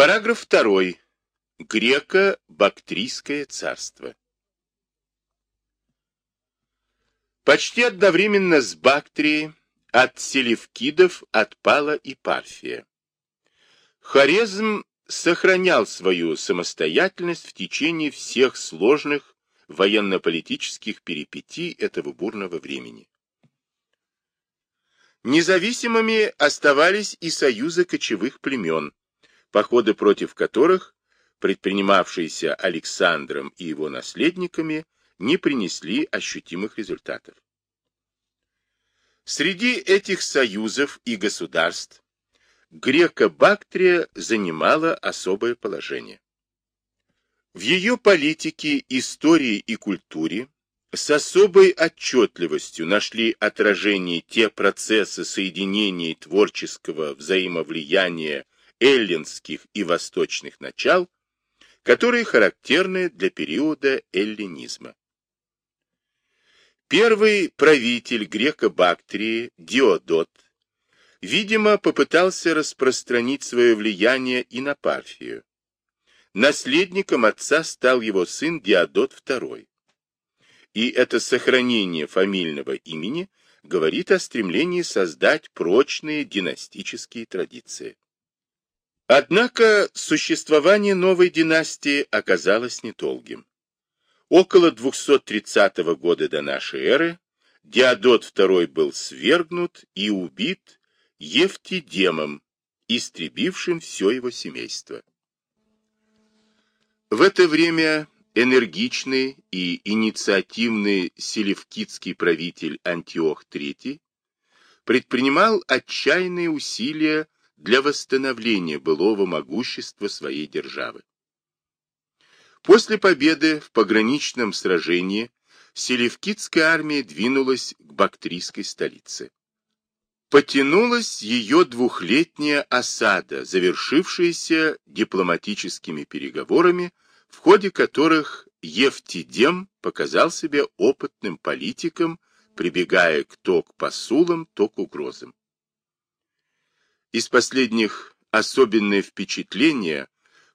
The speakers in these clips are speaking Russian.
Параграф 2. Греко-Бактрийское царство. Почти одновременно с Бактрией от селевкидов отпала и Парфия. Хорезм сохранял свою самостоятельность в течение всех сложных военно-политических перипетий этого бурного времени. Независимыми оставались и союзы кочевых племен, походы против которых, предпринимавшиеся Александром и его наследниками, не принесли ощутимых результатов. Среди этих союзов и государств Греко-Бактрия занимала особое положение. В ее политике, истории и культуре с особой отчетливостью нашли отражение те процессы соединения творческого взаимовлияния эллинских и восточных начал, которые характерны для периода эллинизма. Первый правитель Греко-Бактрии Диодот видимо, попытался распространить свое влияние и на Парфию. Наследником отца стал его сын Диодот II. И это сохранение фамильного имени говорит о стремлении создать прочные династические традиции. Однако существование новой династии оказалось недолгим. Около 230 года до нашей эры Диодот II был свергнут и убит Евтидемом, истребившим все его семейство. В это время энергичный и инициативный селевкидский правитель Антиох III предпринимал отчаянные усилия для восстановления былого могущества своей державы. После победы в пограничном сражении селевкидская армия двинулась к бактрийской столице потянулась ее двухлетняя осада, завершившаяся дипломатическими переговорами, в ходе которых Евтидем показал себя опытным политиком, прибегая то к посулам, то к угрозам. Из последних особенное впечатление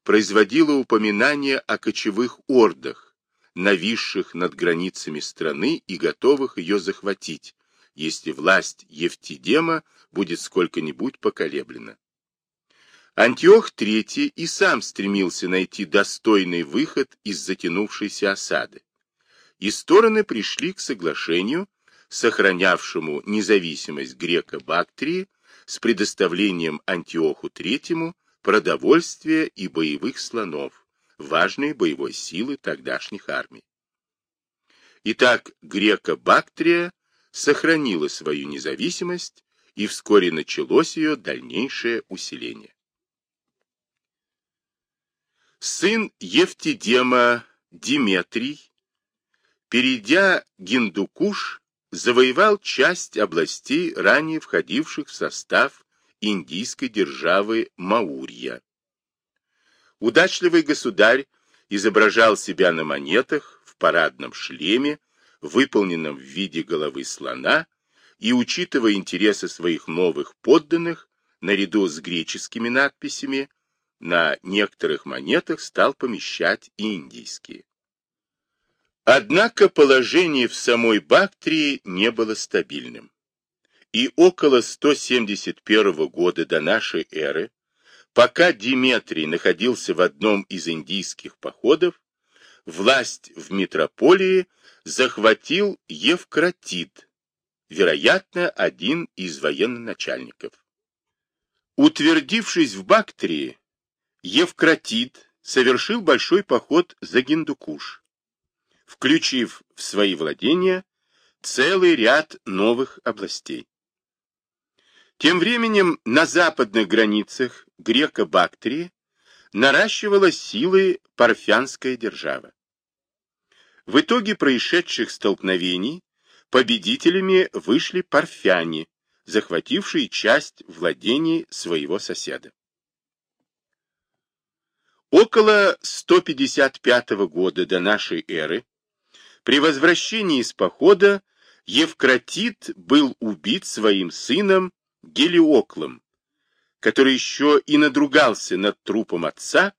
производило упоминание о кочевых ордах, нависших над границами страны и готовых ее захватить, если власть Евтидема будет сколько-нибудь поколеблена. Антиох III и сам стремился найти достойный выход из затянувшейся осады, и стороны пришли к соглашению, сохранявшему независимость греко-бактрии с предоставлением Антиоху III продовольствия и боевых слонов, важной боевой силы тогдашних армий. Итак, греко-бактрия сохранила свою независимость, и вскоре началось ее дальнейшее усиление. Сын Евтидема Диметрий, перейдя Гиндукуш, завоевал часть областей, ранее входивших в состав индийской державы Маурья. Удачливый государь изображал себя на монетах в парадном шлеме выполненном в виде головы слона, и, учитывая интересы своих новых подданных, наряду с греческими надписями, на некоторых монетах стал помещать и индийские. Однако положение в самой Бактрии не было стабильным. И около 171 года до нашей эры, пока Диметрий находился в одном из индийских походов, власть в метрополии захватил Евкратит, вероятно, один из военноначальников. Утвердившись в Бактрии, Евкратит совершил большой поход за Гиндукуш, включив в свои владения целый ряд новых областей. Тем временем на западных границах Греко-Бактрии наращивала силы парфянская держава. В итоге происшедших столкновений победителями вышли парфяне, захватившие часть владений своего соседа. Около 155 года до нашей эры при возвращении из похода Евкратит был убит своим сыном Гелиоклом, который еще и надругался над трупом отца,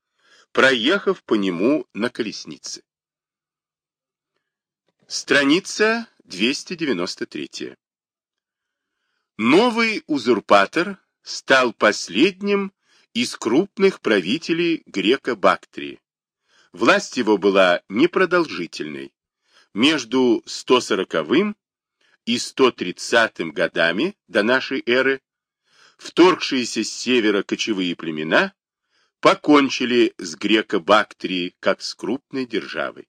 проехав по нему на колеснице. Страница 293. Новый узурпатор стал последним из крупных правителей Греко-Бактрии. Власть его была непродолжительной. Между 140 и 130 годами до нашей эры вторгшиеся с севера кочевые племена покончили с Греко-Бактрией как с крупной державой.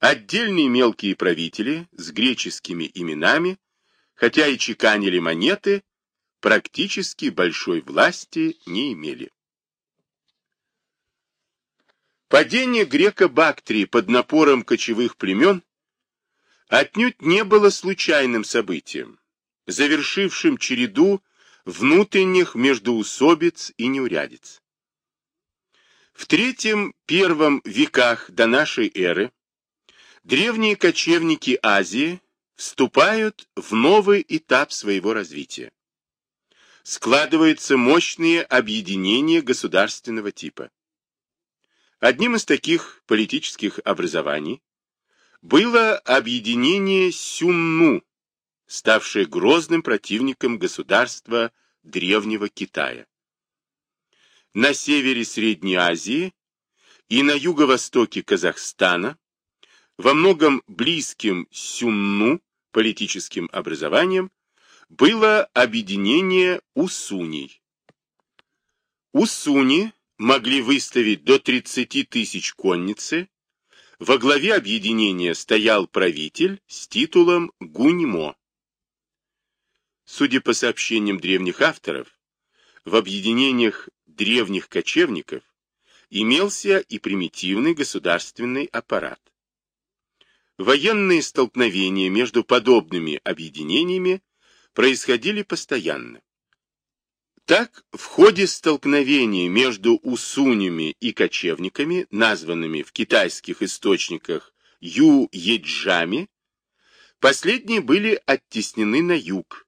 Отдельные мелкие правители с греческими именами, хотя и чеканили монеты, практически большой власти не имели. Падение Греко-Бактрии под напором кочевых племен отнюдь не было случайным событием, завершившим череду внутренних междоусобиц и неурядиц. В третьем-первом веках до нашей эры древние кочевники Азии вступают в новый этап своего развития. Складываются мощные объединения государственного типа. Одним из таких политических образований было объединение Сюнну, ставшее грозным противником государства Древнего Китая. На севере Средней Азии и на юго-востоке Казахстана во многом близким Сюнну политическим образованием было объединение Усуней. Усуни могли выставить до 30 тысяч конницы, во главе объединения стоял правитель с титулом Гуньмо. Судя по сообщениям древних авторов, в объединениях древних кочевников имелся и примитивный государственный аппарат. Военные столкновения между подобными объединениями происходили постоянно. Так, в ходе столкновений между усунями и кочевниками, названными в китайских источниках Ю-Еджами, последние были оттеснены на юг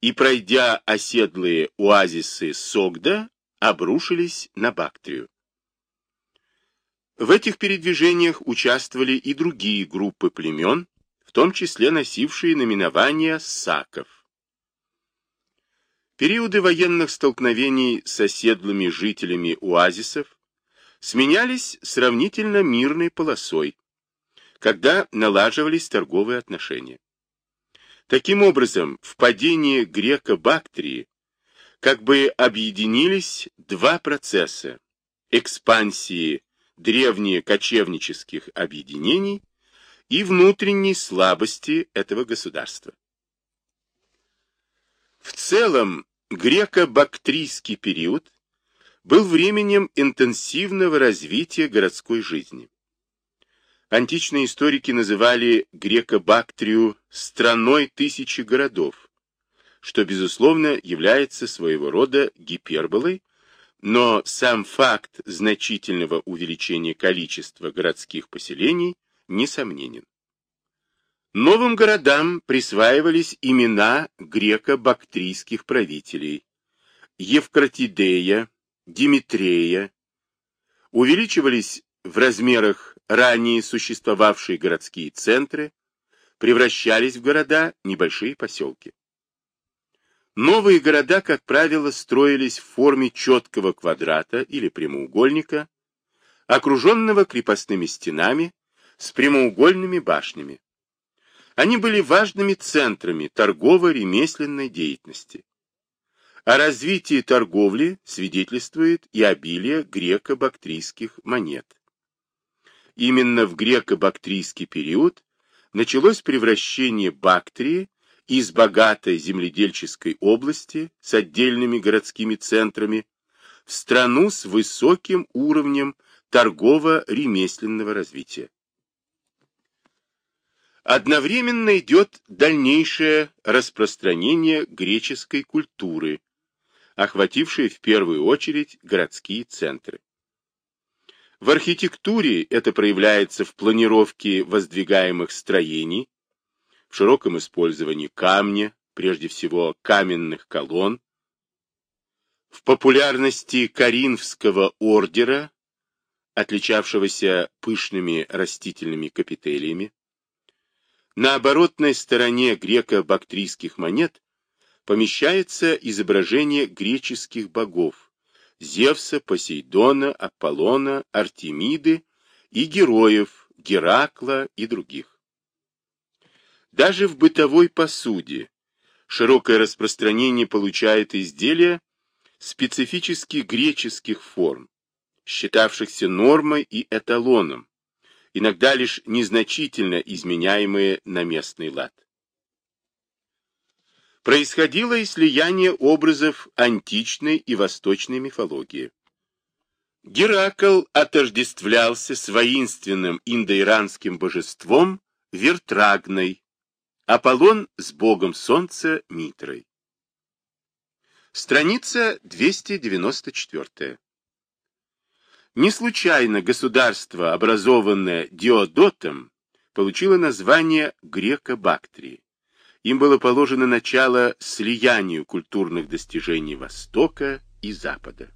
и, пройдя оседлые оазисы Согда, обрушились на Бактрию. В этих передвижениях участвовали и другие группы племен, в том числе носившие наименование саков. Периоды военных столкновений с оседлыми жителями оазисов сменялись сравнительно мирной полосой, когда налаживались торговые отношения. Таким образом, в падении Греко-Бактрии как бы объединились два процесса – экспансии древних кочевнических объединений и внутренней слабости этого государства. В целом, греко-бактрийский период был временем интенсивного развития городской жизни. Античные историки называли Греко-Бактрию «страной тысячи городов», что, безусловно, является своего рода гиперболой, но сам факт значительного увеличения количества городских поселений несомненен. Новым городам присваивались имена греко-бактрийских правителей Евкратидея, Димитрея. Увеличивались в размерах ранее существовавшие городские центры, превращались в города небольшие поселки. Новые города, как правило, строились в форме четкого квадрата или прямоугольника, окруженного крепостными стенами с прямоугольными башнями. Они были важными центрами торгово-ремесленной деятельности. О развитии торговли свидетельствует и обилие греко-бактрийских монет. Именно в греко-бактрийский период началось превращение Бактрии из богатой земледельческой области с отдельными городскими центрами в страну с высоким уровнем торгово-ремесленного развития. Одновременно идет дальнейшее распространение греческой культуры, охватившее в первую очередь городские центры. В архитектуре это проявляется в планировке воздвигаемых строений, в широком использовании камня, прежде всего каменных колонн, В популярности Каринфского ордера, отличавшегося пышными растительными капителиями, на оборотной стороне греко-бактрийских монет помещается изображение греческих богов Зевса, Посейдона, Аполлона, Артемиды и героев Геракла и других. Даже в бытовой посуде широкое распространение получает изделия специфических греческих форм, считавшихся нормой и эталоном, иногда лишь незначительно изменяемые на местный лад. Происходило и слияние образов античной и восточной мифологии. Геракл отождествлялся с воинственным индоиранским божеством Вертрагной, Аполлон с богом солнца Митрой. Страница 294. Не случайно государство, образованное Диодотом, получило название Греко-Бактрии. Им было положено начало слиянию культурных достижений Востока и Запада.